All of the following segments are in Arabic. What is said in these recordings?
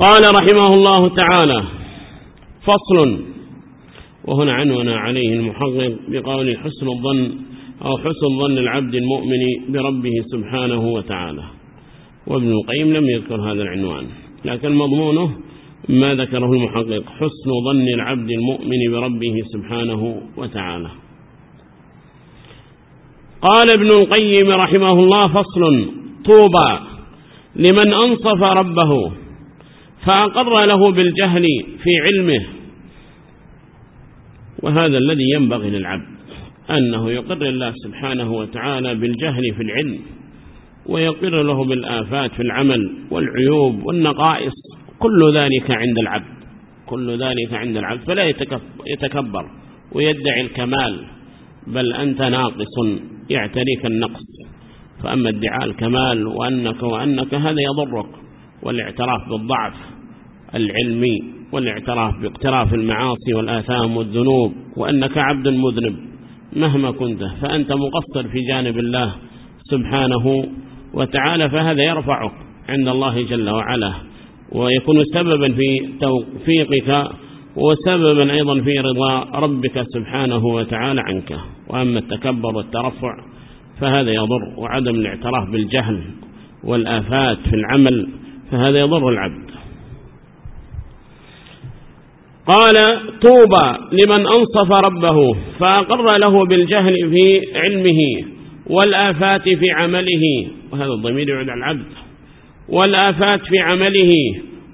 قال رحمه الله تعالى فصل وهنا عنون عليه المحقق بقول حسن الظن أو حسن ظن العبد المؤمن بربه سبحانه وتعالى. وابن القيم لم يذكر هذا العنوان لكن مضمونه ما ذكره المحقق حسن ظن العبد المؤمن بربه سبحانه وتعالى. قال ابن القيم رحمه الله فصل طوبى لمن أنصف ربه. فأقر له بالجهل في علمه. وهذا الذي ينبغي للعبد أنه يقر الله سبحانه وتعالى بالجهل في العلم ويقر له بالآفات في العمل والعيوب والنقائص. كل ذلك عند العبد كل ذلك عند العبد فلا يتكبر ويدعي الكمال بل أنت ناقص يعتريك النقص. فأما ادعاء الكمال وأنك وأنك هذا يضرك. والاعتراف بالضعف العلمي والاعتراف باقتراف المعاصي والآثام والذنوب وأنك عبد مذنب مهما كنت فأنت مقصر في جانب الله سبحانه وتعالى فهذا يرفعك عند الله جل وعلا ويكون سببا في توفيقك وسببا أيضا في رضا ربك سبحانه وتعالى عنك. وأما التكبر والترفع فهذا يضر وعدم الاعتراف بالجهل والآفات في العمل فهذا يضر العبد. قال طوبى لمن أنصف ربه فأقر له بالجهل في علمه والآفات في عمله وهذا الضمير يعود على العبد والآفات في عمله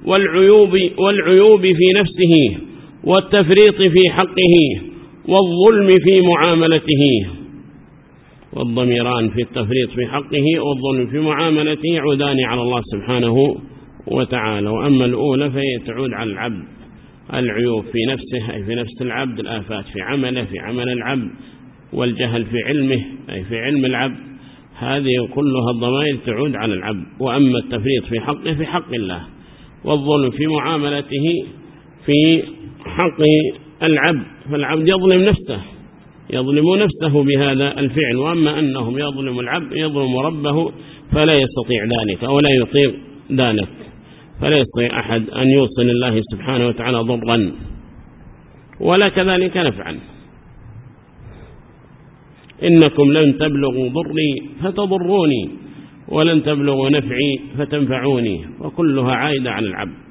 والعيوب, والعيوب في نفسه والتفريط في حقه والظلم في معاملته. والضميران في التفريط في حقه والظلم في معاملته عدان على الله سبحانه وتعالى. وأما الأولى فهي تعود على العبد. العيوب في نفسه أي في نفس العبد الآفات في عمله في عمل العبد والجهل في علمه أي في علم العبد. هذه كلها الضمائر تعود على العبد. وأما التفريط في حقه في حق الله. والظلم في معاملته في حق العبد. فالعبد يظلم نفسه. يظلم نفسه بهذا الفعل وأما أنهم يظلم العبد يظلم ربه فلا يستطيع ذلك أو لا يطيق ذلك. فلا يستطيع أحد أن يوصل الله سبحانه وتعالى ضرا. ولا كذلك نفعا إنكم لن تبلغوا ضري فتضروني ولن تبلغوا نفعي فتنفعوني وكلها عائدة على العبد.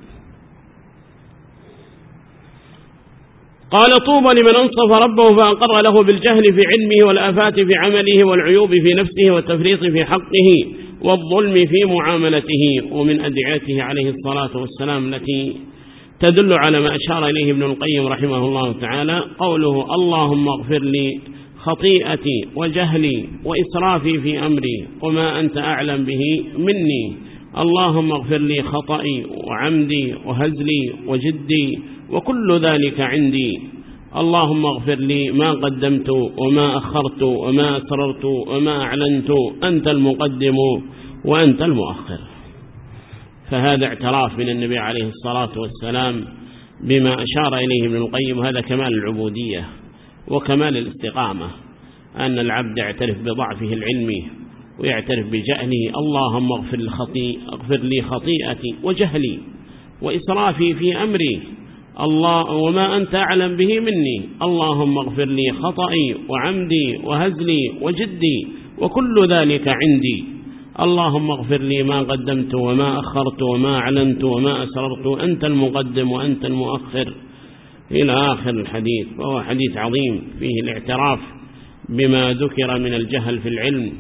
قال طوبى لمن انصف ربه فأقر له بالجهل في علمه والآفات في عمله والعيوب في نفسه والتفريط في حقه والظلم في معاملته ومن أدعاته عليه الصلاة والسلام التي تدل على ما أشار إليه ابن القيم رحمه الله تعالى قوله اللهم اغفر لي خطيئتي وجهلي وإسرافي في أمري وما أنت أعلم به مني اللهم اغفر لي خطئي وعمدي وهزلي وجدي وكل ذلك عندي. اللهم اغفر لي ما قدمت وما أخرت وما أسررت وما أعلنت. أنت المقدم وأنت المؤخر. فهذا اعتراف من النبي عليه الصلاة والسلام بما أشار إليه ابن القيم. هذا كمال العبودية وكمال الاستقامة. أن العبد يعترف بضعفه العلمي ويعترف بجهله اللهم اغفر, اغفر لي خطيئتي وجهلي وإسرافي في أمري. الله وما أنت أعلم به مني اللهم اغفر لي خطئي وعمدي وهزلي وجدي وكل ذلك عندي اللهم اغفر لي ما قدمت وما أخرت وما أعلنت وما أسررت. أنت المقدم وأنت المؤخر. إلى آخر الحديث وهو حديث عظيم فيه الاعتراف بما ذكر من الجهل في العلم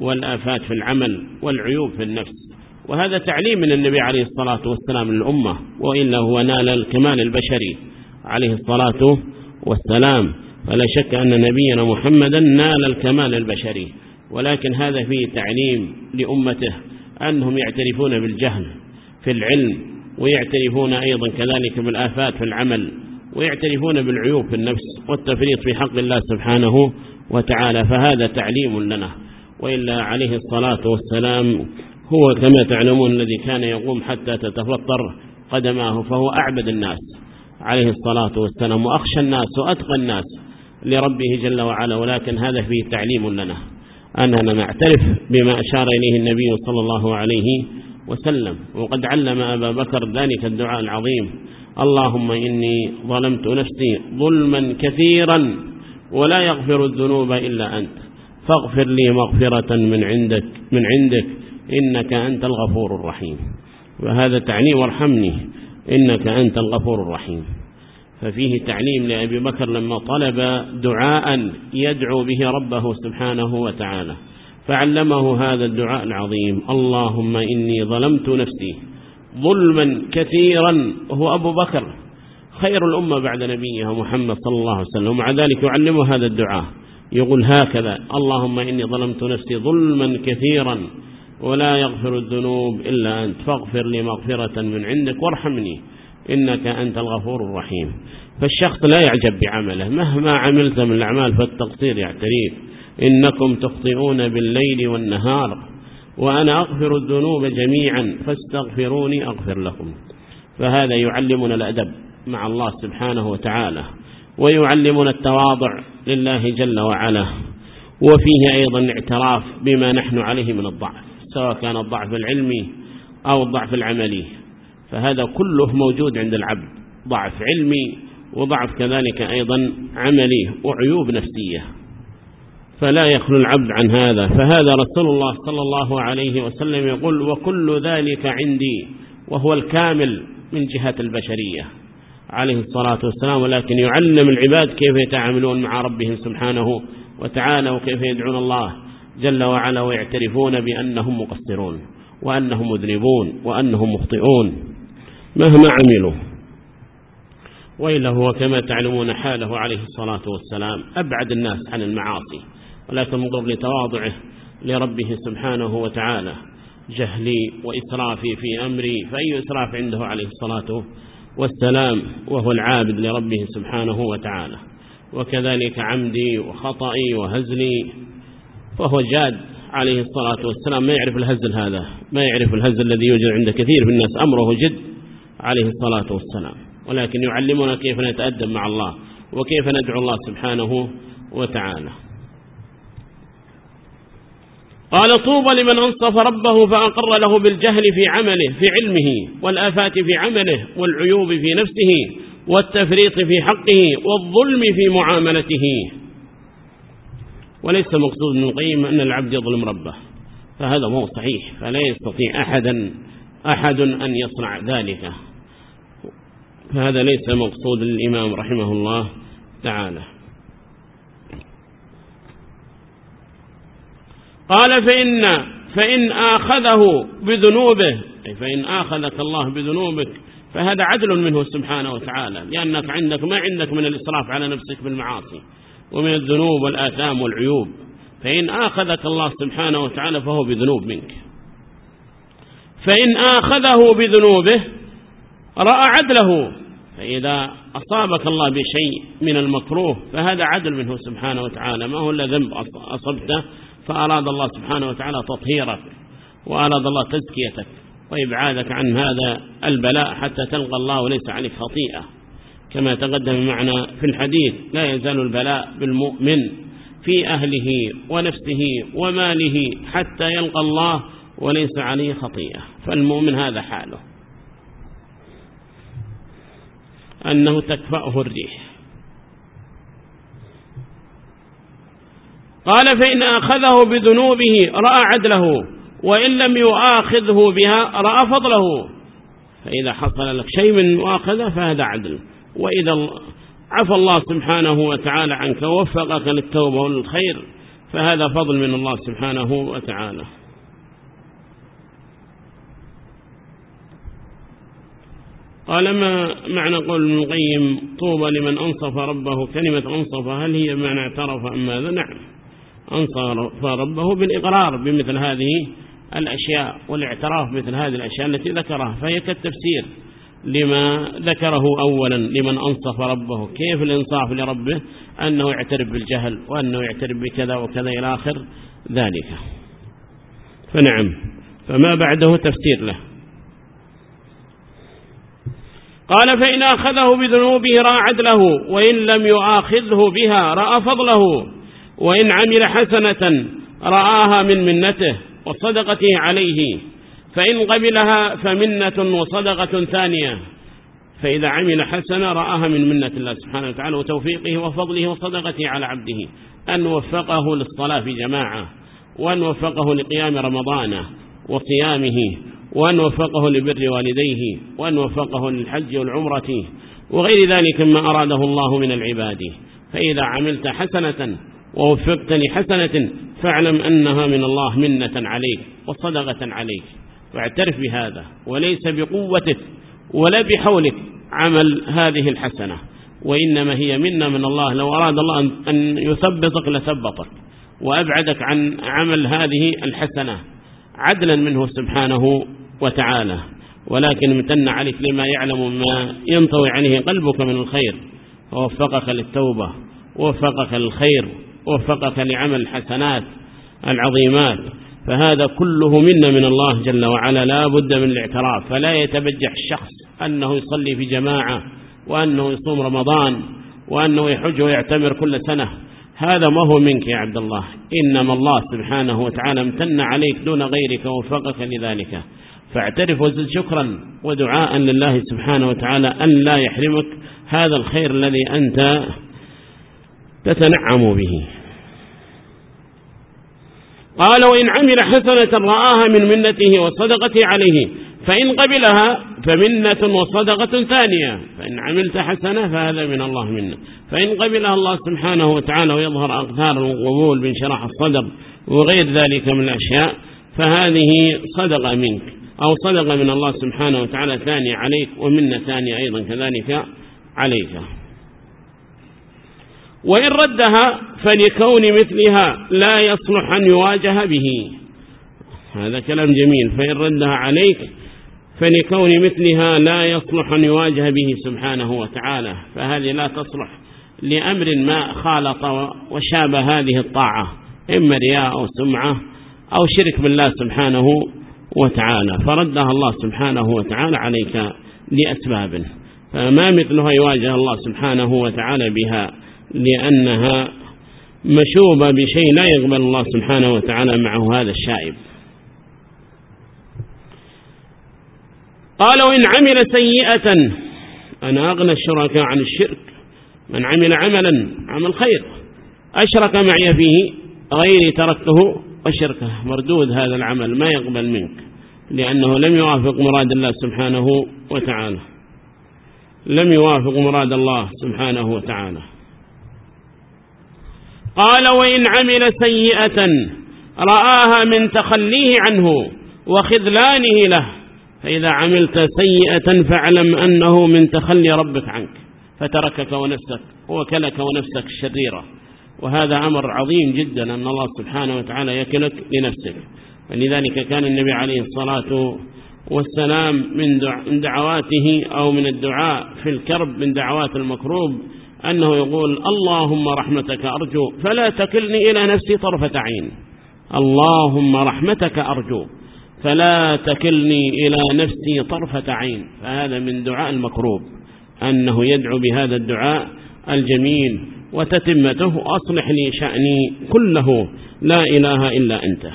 والآفات في العمل والعيوب في النفس. وهذا تعليم من النبي عليه الصلاة والسلام للأمة وإلا هو نال الكمال البشري عليه الصلاة والسلام. فلا شك أن نبينا محمدا نال الكمال البشري ولكن هذا فيه تعليم لأمته أنهم يعترفون بالجهل في العلم ويعترفون أيضا كذلك بالآفات في العمل ويعترفون بالعيوب في النفس والتفريط في حق الله سبحانه وتعالى. فهذا تعليم لنا. وإلا عليه الصلاة والسلام هو كما تعلمون الذي كان يقوم حتى تتفطر قدماه فهو أعبد الناس عليه الصلاة والسلام وأخشى الناس وأتقى الناس لربه جل وعلا ولكن هذا فيه تعليم لنا. أننا نعترف بما أشار إليه النبي صلى الله عليه وسلم. وقد علم أبا بكر ذلك الدعاء العظيم. اللهم إني ظلمت نفسي ظلما كثيرا ولا يغفر الذنوب إلا أنت. فاغفر لي مغفرة من عندك, من عندك. إنك أنت الغفور الرحيم. وهذا تعني وارحمني إنك أنت الغفور الرحيم. ففيه تعليم لأبي بكر لما طلب دعاء يدعو به ربه سبحانه وتعالى. فعلمه هذا الدعاء العظيم. اللهم إني ظلمت نفسي ظلما كثيرا. هو أبو بكر. خير الأمة بعد نبيها محمد صلى الله عليه وسلم. ومع ذلك يعلمه هذا الدعاء. يقول هكذا. اللهم إني ظلمت نفسي ظلما كثيرا. ولا يغفر الذنوب إلا أنت. فاغفر لي مغفرة من عندك وارحمني. إنك أنت الغفور الرحيم. فالشخص لا يعجب بعمله. مهما عملت من الأعمال فالتقصير يعتريك إنكم تخطئون بالليل والنهار. وأنا أغفر الذنوب جميعا. فاستغفروني أغفر لكم. فهذا يعلمنا الأدب مع الله سبحانه وتعالى. ويعلمنا التواضع لله جل وعلا. وفيه أيضا اعتراف بما نحن عليه من الضعف. سواء كان الضعف العلمي أو الضعف العملي فهذا كله موجود عند العبد ضعف علمي وضعف كذلك أيضا عملي وعيوب نفسية فلا يخلو العبد عن هذا فهذا رسول الله صلى الله عليه وسلم يقول وكل ذلك عندي وهو الكامل من جهة البشرية. عليه الصلاة والسلام ولكن يعلم العباد كيف يتعاملون مع ربهم سبحانه وتعالى وكيف يدعون الله جل وعلا ويعترفون بأنهم مقصرون وأنهم مذنبون وأنهم مخطئون مهما عملوا. وإلا هو كما تعلمون حاله عليه الصلاة والسلام. أبعد الناس عن المعاصي. ولكن مقرب لتواضعه لربه سبحانه وتعالى. جهلي وإسرافي في أمري. فأي إسراف عنده عليه الصلاة والسلام؟ وهو العابد لربه سبحانه وتعالى. وكذلك عمدي وخطئي وهزلي. فهو جاد عليه الصلاة والسلام. ما يعرف الهزل هذا؟ ما يعرف الهزل الذي يوجد عند كثير من الناس. أمره جد عليه الصلاة والسلام. ولكن يعلمنا كيف نتأدب مع الله وكيف ندعو الله سبحانه وتعالى. قال طوبى لمن أنصف ربه فأقر له بالجهل في عمله في علمه والآفات في عمله والعيوب في نفسه والتفريط في حقه والظلم في معاملته. وليس مقصود من قيم أن العبد يظلم ربه. فهذا مو صحيح. فلا يستطيع أحدا أحد أن يصنع ذلك. فهذا ليس مقصود للإمام رحمه الله تعالى. قال فإن فإن آخذه بذنوبه. أي فإن آخذك الله بذنوبك فهذا عدل منه سبحانه وتعالى. لأنك عندك ما عندك من الإسراف على نفسك بالمعاصي. ومن الذنوب والآثام والعيوب. فإن آخذك الله سبحانه وتعالى فهو بذنوب منك. فإن آخذه بذنوبه رأى عدله. فإذا أصابك الله بشيء من المكروه فهذا عدل منه سبحانه وتعالى. ما هو إلا ذنب أصبته فأراد الله سبحانه وتعالى تطهيرك وأراد الله تزكيتك وإبعادك عن هذا البلاء حتى تلقى الله وليس عليك خطيئة. كما تقدم معنا في الحديث لا يزال البلاء بالمؤمن في أهله ونفسه وماله حتى يلقى الله وليس عليه خطيئة. فالمؤمن هذا حاله. أنه تكفأه الريح. قال فإن أخذه بذنوبه رأى عدله وإن لم يؤاخذه بها رأى فضله. فإذا حصل لك شيء من مؤاخذة فهذا عدل. وإذا عفى الله سبحانه وتعالى عنك ووفقك للتوبة والخير فهذا فضل من الله سبحانه وتعالى. قال ما معنى قول ابن القيم طوبى لمن أنصف ربه؟ كلمة أنصف هل هي معنى اعترف أم ماذا؟ نعم. أنصف ربه بالإقرار بمثل هذه الأشياء والاعتراف مثل هذه الأشياء التي ذكرها فهي كالتفسير. لما ذكره أولا لمن أنصف ربه. كيف الإنصاف لربه؟ أنه يعترف بالجهل وأنه يعترف بكذا وكذا إلى آخر ذلك. فنعم. فما بعده تفسير له. قال فإن أخذه بذنوبه راعد له وإن لم يؤاخذه بها رأى فضله. وإن عمل حسنة رآها من منته وصدقته عليه. فإن قبلها فمنة وصدقة ثانية. فإذا عمل حسنة رآها من منة الله سبحانه وتعالى وتوفيقه وفضله وصدقته على عبده. أن وفقه للصلاة في جماعة وأن وفقه لقيام رمضان وصيامه وأن وفقه لبر والديه وأن وفقه للحج والعمرة وغير ذلك ما أراده الله من العباد. فإذا عملت حسنة ووفقت لحسنة فاعلم أنها من الله منة عليك وصدقة عليك. واعترف بهذا وليس بقوتك ولا بحولك عمل هذه الحسنة وإنما هي منا من الله. لو أراد الله أن يثبطك لثبطك وأبعدك عن عمل هذه الحسنة عدلا منه سبحانه وتعالى. ولكن امتن عليك لما يعلم ما ينطوي عنه قلبك من الخير. ووفقك للتوبة ووفقك للخير ووفقك لعمل الحسنات العظيمات. فهذا كله منا من الله جل وعلا لا بد من الاعتراف. فلا يتبجح الشخص أنه يصلي في جماعة وأنه يصوم رمضان وأنه يحج ويعتمر كل سنة. هذا ما هو منك يا عبد الله. إنما الله سبحانه وتعالى امتن عليك دون غيرك ووفقك لذلك. فاعترف وزد شكرا ودعاء لله سبحانه وتعالى أن لا يحرمك. هذا الخير الذي أنت تتنعم به. قال وإن عمل حسنة رآها من منته وصدقته عليه فإن قبلها فمنة وصدقة ثانية فإن عملت حسنة فهذا من الله منا فإن قبلها الله سبحانه وتعالى ويظهر أقدار القبول من شرح الصدر وغير ذلك من الأشياء فهذه صدقة منك أو صدقة من الله سبحانه وتعالى ثانية عليك ومنة ثانية أيضا كذلك عليك. وإن ردها فلكون مثلها لا يصلح أن يواجه به. هذا كلام جميل. فإن ردها عليك فلكون مثلها لا يصلح أن يواجه به سبحانه وتعالى. فهذه لا تصلح لأمر ما خالط وشاب هذه الطاعة إما رياء أو سمعة أو شرك بالله سبحانه وتعالى. فردها الله سبحانه وتعالى عليك لأسباب فما مثلها يواجه الله سبحانه وتعالى بها. لأنها مشوبة بشيء لا يقبل الله سبحانه وتعالى معه هذا الشائب. قالوا إن عمل سيئة أنا أغنى الشركاء عن الشرك. من عمل عملا عمل خير. أشرك معي فيه غيري تركته وشركه. مردود هذا العمل ما يقبل منك لأنه لم يوافق مراد الله سبحانه وتعالى. لم يوافق مراد الله سبحانه وتعالى. قال وإن عمل سيئة رآها من تخليه عنه وخذلانه له. فإذا عملت سيئة فاعلم أنه من تخلي ربك عنك. فتركك ونفسك ووكلك ونفسك الشريرة وهذا أمر عظيم جدا أن الله سبحانه وتعالى يكلك لنفسك. فلذلك كان النبي عليه الصلاة والسلام من دعواته أو من الدعاء في الكرب من دعوات المكروب أنه يقول اللهم رحمتك أرجو فلا تكلني إلى نفسي طرفة عين. اللهم رحمتك أرجو فلا تكلني إلى نفسي طرفة عين. فهذا من دعاء المكروب. أنه يدعو بهذا الدعاء الجميل وتتمته. أصلح لي شأني كله. لا إله إلا أنت.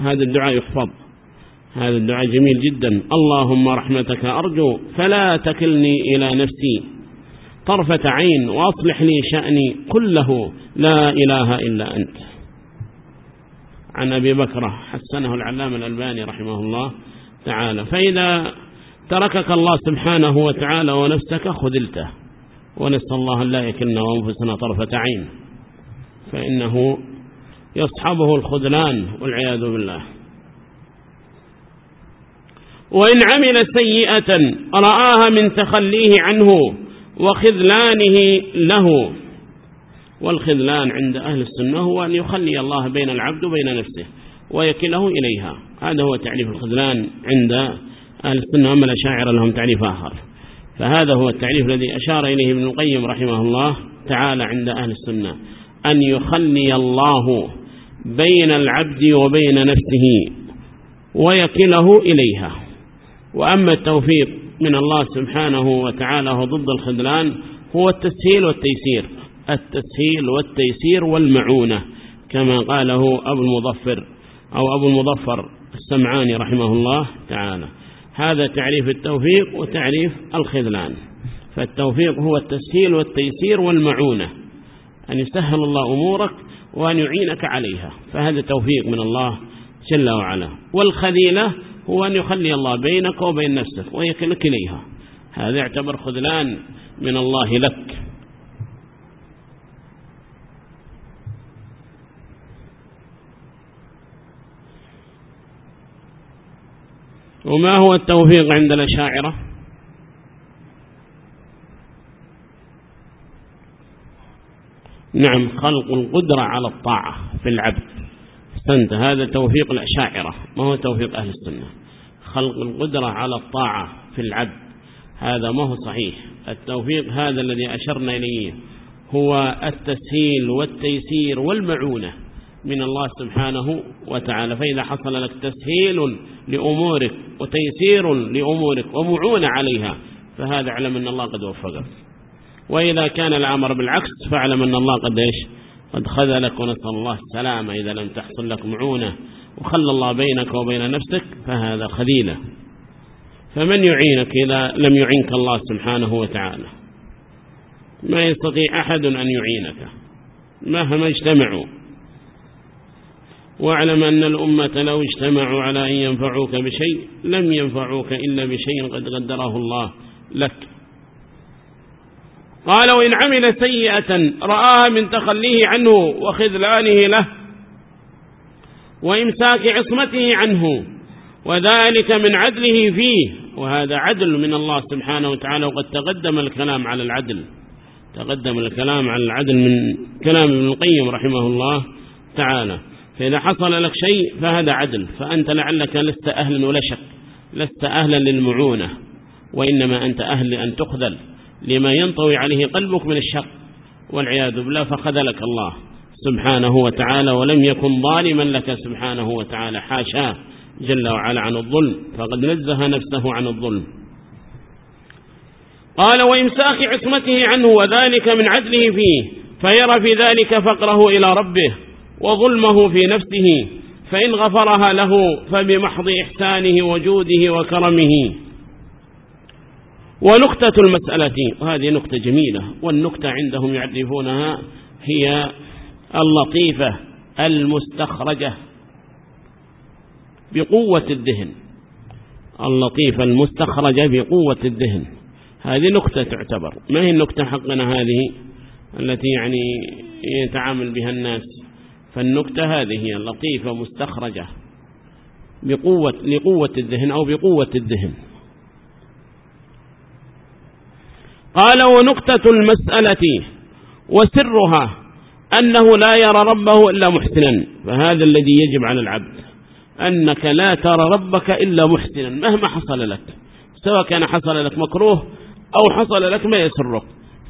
هذا الدعاء يحفظ. هذا الدعاء جميل جدا. اللهم رحمتك أرجو فلا تكلني إلى نفسي طرفة عين وأصلح لي شأني كله. لا إله إلا أنت. عن أبي بكرة حسنه العلام الألباني رحمه الله تعالى. فإذا تركك الله سبحانه وتعالى ونفسك خذلته ونسأل الله لا يكلنا وأنفسنا طرفة عين. فإنه يصحبه الخذلان والعياذ بالله. وإن عمل سيئة رآها من تخليه عنه وخذلانه له. والخذلان عند أهل السنة هو أن يخلي الله بين العبد وبين نفسه ويكله إليها. هذا هو تعريف الخذلان عند أهل السنة أما الأشاعر لهم تعريف آخر. فهذا هو التعريف الذي أشار إليه ابن القيم رحمه الله تعالى عند أهل السنة. أن يخلي الله بين العبد وبين نفسه ويكله إليها. وأما التوفيق من الله سبحانه وتعالى هو ضد الخذلان هو التسهيل والتيسير. التسهيل والتيسير والمعونة كما قاله أبو المظفر أو أبو المظفر السمعاني رحمه الله تعالى. هذا تعريف التوفيق وتعريف الخذلان. فالتوفيق هو التسهيل والتيسير والمعونة. أن يسهل الله أمورك وأن يعينك عليها. فهذا توفيق من الله جل وعلا. والخذيلة هو أن يخلي الله بينك وبين نفسك ويكلك إليها. هذا يعتبر خذلان من الله لك. وما هو التوفيق عند الأشاعرة؟ نعم خلق القدرة على الطاعة في العبد. استنت هذا توفيق الأشاعرة ما هو توفيق أهل السنة؟ خلق القدرة على الطاعة في العبد. هذا ما هو صحيح. التوفيق هذا الذي أشرنا إليه هو التسهيل والتيسير والمعونة من الله سبحانه وتعالى. فإذا حصل لك تسهيل لأمورك وتيسير لأمورك ومعونة عليها فهذا اعلم أن الله قد وفقك. وإذا كان الأمر بالعكس فاعلم أن الله قد إيش؟ قد خذلك ونسأل الله السلامة. إذا لم تحصل لك معونة وخلى الله بينك وبين نفسك فهذا خليلة فمن يعينك إذا لم يعينك الله سبحانه وتعالى؟ ما يستطيع أحد أن يعينك مهما اجتمعوا. واعلم أن الأمة لو اجتمعوا على أن ينفعوك بشيء لم ينفعوك إلا بشيء قد قدره الله لك. قال وإن عمل سيئة رآها من تخليه عنه وخذلانه له وإمساك عصمته عنه وذلك من عدله فيه وهذا عدل من الله سبحانه وتعالى وقد تقدم الكلام على العدل. تقدم الكلام على العدل من كلام ابن القيم رحمه الله تعالى. فإذا حصل لك شيء فهذا عدل فأنت لعلك لست أهلا ولا شك لست أهلا للمعونة وإنما أنت أهل أن تخذل لما ينطوي عليه قلبك من الشق والعياذ بالله فخذلك الله. سبحانه وتعالى ولم يكن ظالما لك سبحانه وتعالى حاشا. جل وعلا عن الظلم. فقد نزه نفسه عن الظلم. قال وإمساخ عصمته عنه وذلك من عدله فيه. فيرى في ذلك فقره إلى ربه وظلمه في نفسه. فإن غفرها له فبمحض إحسانه وجوده وكرمه. ونقطة المسألة وهذه نقطة جميلة. والنقطة عندهم يعرفونها هي اللطيفة المستخرجة. بقوة الدهن اللطيفة المستخرجة بقوة الدهن هذه نكتة تعتبر. ما هي النكتة حقنا هذه؟ التي يعني يتعامل بها الناس. فالنكتة هذه هي اللطيفة مستخرجة. بقوة لقوة الذهن أو بقوة الذهن. قال ونقطة المسألة وسرها أنه لا يرى ربه إلا محسنا فهذا الذي يجب على العبد أنك لا ترى ربك إلا محسنا مهما حصل لك سواء كان حصل لك مكروه أو حصل لك ما يسرك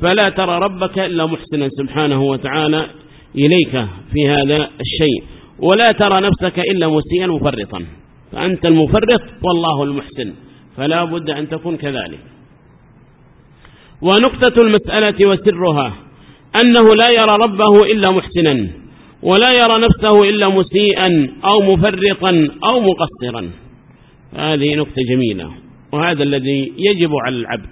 فلا ترى ربك إلا محسنا سبحانه وتعالى إليك في هذا الشيء ولا ترى نفسك إلا مسيئا مفرطا فأنت المفرط والله المحسن فلا بد أن تكون كذلك. ونقطة المسألة وسرها أنه لا يرى ربه إلا محسنا ولا يرى نفسه إلا مسيئا أو مفرطا أو مقصرا. هذه نكتة جميلة وهذا الذي يجب على العبد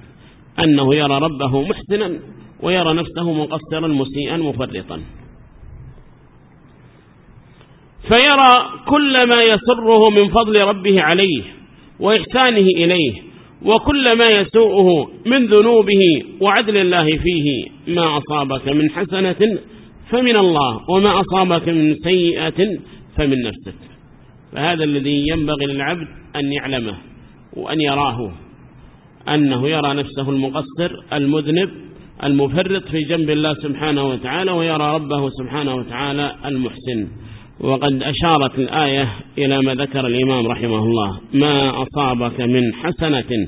أنه يرى ربه محسنا ويرى نفسه مقصرا مسيئا مفرطا. فيرى كل ما يسره من فضل ربه عليه وإحسانه إليه وكل ما يسوءه من ذنوبه وعدل الله فيه. ما أصابك من حسنة فمن الله وما أصابك من سيئة فمن نفسك. فهذا الذي ينبغي للعبد أن يعلمه وأن يراه. أنه يرى نفسه المقصر المذنب المفرط في جنب الله سبحانه وتعالى ويرى ربه سبحانه وتعالى المحسن. وقد أشارت الآية إلى ما ذكر الإمام رحمه الله. ما أصابك من حسنة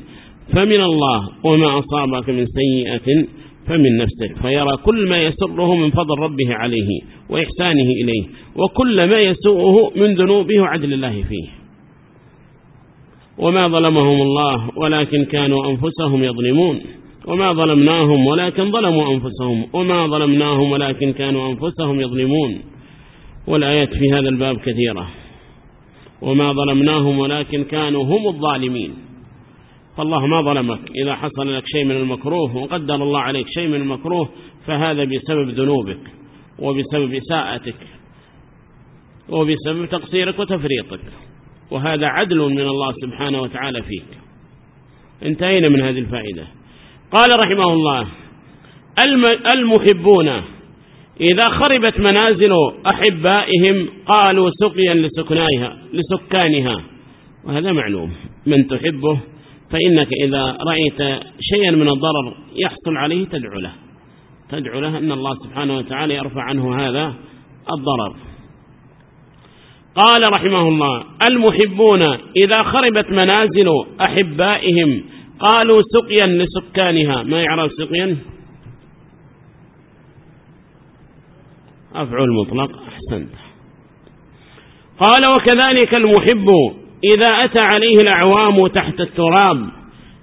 فمن الله وما أصابك من سيئة فمن نفسك. فيرى كل ما يسره من فضل ربه عليه وإحسانه إليه وكل ما يسوءه من ذنوبه وعدل الله فيه. وما ظلمهم الله ولكن كانوا أنفسهم يظلمون. وما ظلمناهم ولكن ظلموا أنفسهم. وما ظلمناهم ولكن كانوا أنفسهم يظلمون. والآيات في هذا الباب كثيرة. وما ظلمناهم ولكن كانوا هم الظالمين. فالله ما ظلمك. إذا حصل لك شيء من المكروه وقدر الله عليك شيء من المكروه فهذا بسبب ذنوبك وبسبب إساءتك وبسبب تقصيرك وتفريطك. وهذا عدل من الله سبحانه وتعالى فيك. انتهينا من هذه الفائدة. قال رحمه الله المحبون. إذا خربت منازل أحبائهم قالوا سقيا لسكنائها لسكانها. وهذا معلوم. من تحبه فإنك إذا رأيت شيئا من الضرر يحصل عليه تدعو له. تدعو له أن الله سبحانه وتعالى يرفع عنه هذا الضرر. قال رحمه الله المحبون إذا خربت منازل أحبائهم قالوا سقيا لسكانها. ما يعرف سقيا؟ أفعل مطلق أحسنت. قال وكذلك المحب إذا أتى عليه الأعوام تحت التراب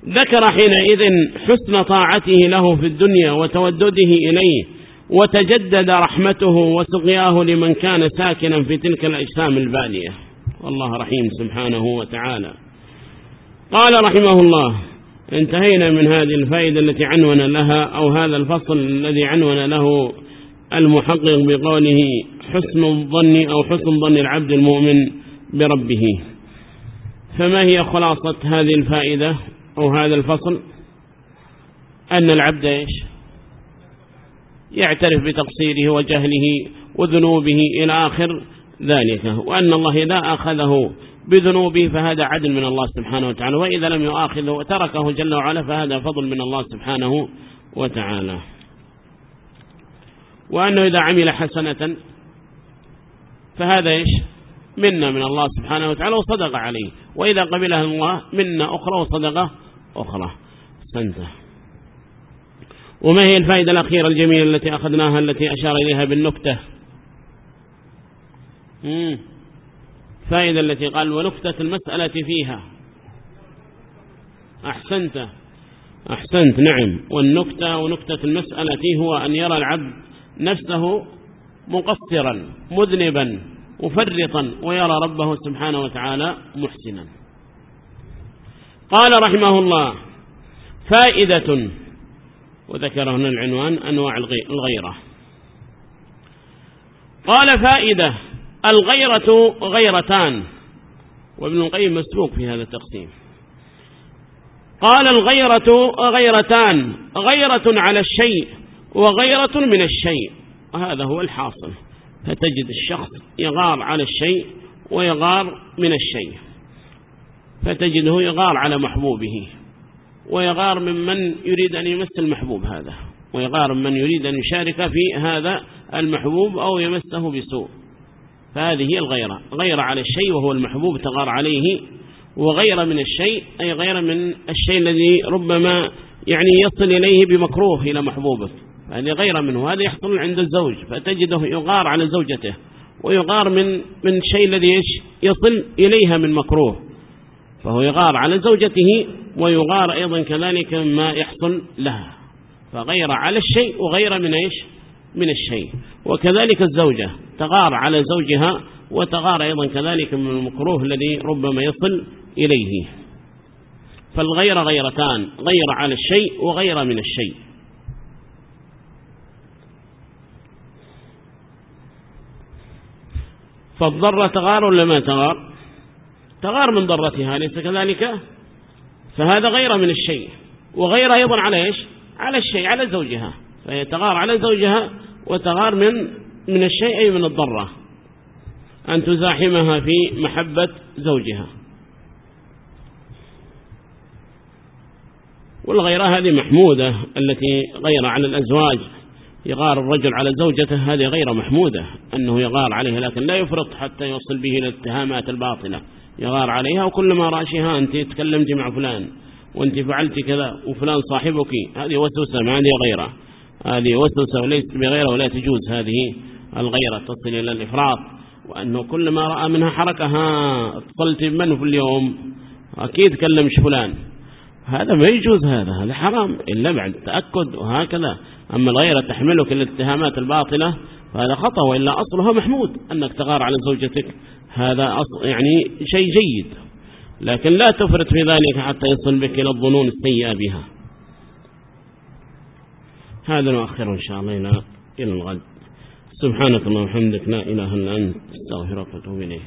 ذكر حينئذ حسن طاعته له في الدنيا وتودده إليه وتجدد رحمته وسقياه لمن كان ساكنا في تلك الأجسام البالية والله رحيم سبحانه وتعالى. قال رحمه الله انتهينا من هذه الفائدة التي عنونا لها أو هذا الفصل الذي عنونا له المحقق بقوله حسن الظن أو حسن ظن العبد المؤمن بربه. فما هي خلاصة هذه الفائدة أو هذا الفصل؟ أن العبد إيش؟ يعترف بتقصيره وجهله وذنوبه إلى آخر ذلك وأن الله إذا أخذه بذنوبه فهذا عدل من الله سبحانه وتعالى وإذا لم يؤاخذه وتركه جل وعلا فهذا فضل من الله سبحانه وتعالى. وأنه إذا عمل حسنة فهذا إيش؟ منا من الله سبحانه وتعالى وصدق عليه. وإذا قبلها الله منا أخرى وصدقة أخرى. سنته. وما هي الفائدة الأخيرة الجميلة التي أخذناها التي أشار إليها بالنكتة؟ فائدة التي قال ونكتة المسألة فيها. أحسنت. أحسنت. نعم. والنكتة ونكتة المسألة هو أن يرى العبد نفسه مقصرا مذنبا مفرطا ويرى ربه سبحانه وتعالى محسنا. قال رحمه الله فائدة وذكر هنا العنوان أنواع الغيرة. قال فائدة الغيرة غيرتان وابن القيم مسبوق في هذا التقسيم. قال الغيرة غيرتان غيرة على الشيء وغيرة من الشيء. هذا هو الحاصل. فتجد الشخص يغار على الشيء ويغار من الشيء. فتجده يغار على محبوبه. ويغار ممن يريد أن يمس المحبوب هذا. ويغار من يريد أن يشارك في هذا المحبوب أو يمسه بسوء. فهذه هي الغيرة. غير على الشيء وهو المحبوب تغار عليه. وغير من الشيء أي غير من الشيء الذي ربما يعني يصل إليه بمكروه إلى محبوبه. هذه غير منه هذا يحصل عند الزوج فتجده يغار على زوجته ويغار من من شيء الذي يصل إليها من مكروه فهو يغار على زوجته ويغار أيضا كذلك ما يحصل لها فغير على الشيء وغير من إيش؟ من الشيء وكذلك الزوجة تغار على زوجها وتغار أيضا كذلك من المكروه الذي ربما يصل إليه فالغير غيرتان غير على الشيء وغير من الشيء. فالضرة تغار ولا ما تغار؟ تغار من ضرتها ليس كذلك؟ فهذا غير من الشيء. وغير أيضا على إيش؟ على الشيء على زوجها. فهي تغار على زوجها وتغار من من الشيء أي من الضرة. أن تزاحمها في محبة زوجها. والغيرة هذه محمودة التي غير على الأزواج. يغار الرجل على زوجته هذه غير محمودة. أنه يغار عليها لكن لا يفرط حتى يوصل به إلى الاتهامات الباطلة يغار عليها وكلما رأشها أنت تكلمت مع فلان وأنت فعلت كذا وفلان صاحبك هذه وسوسة ما هذه غيرة. هذه وسوسة وليس بغيرة ولا تجوز هذه الغيرة تصل إلى الإفراط. وأنه كلما رأى منها حركة ها اتصلت بمن في اليوم؟ أكيد كلمش فلان. هذا ما يجوز هذا هذا حرام. إلا بعد التأكد وهكذا. أما الغيرة تحملك الاتهامات الباطلة فهذا خطأ وإلا أصلها محمود أنك تغار على زوجتك. هذا أصل يعني شيء جيد. لكن لا تفرط في ذلك حتى يصل بك إلى الظنون السيئة بها. هذا نؤخر إن شاء الله. إلى الغد. سبحانك اللهم وبحمدك لا إله إلا أنت أستغفرك وأتوب إليه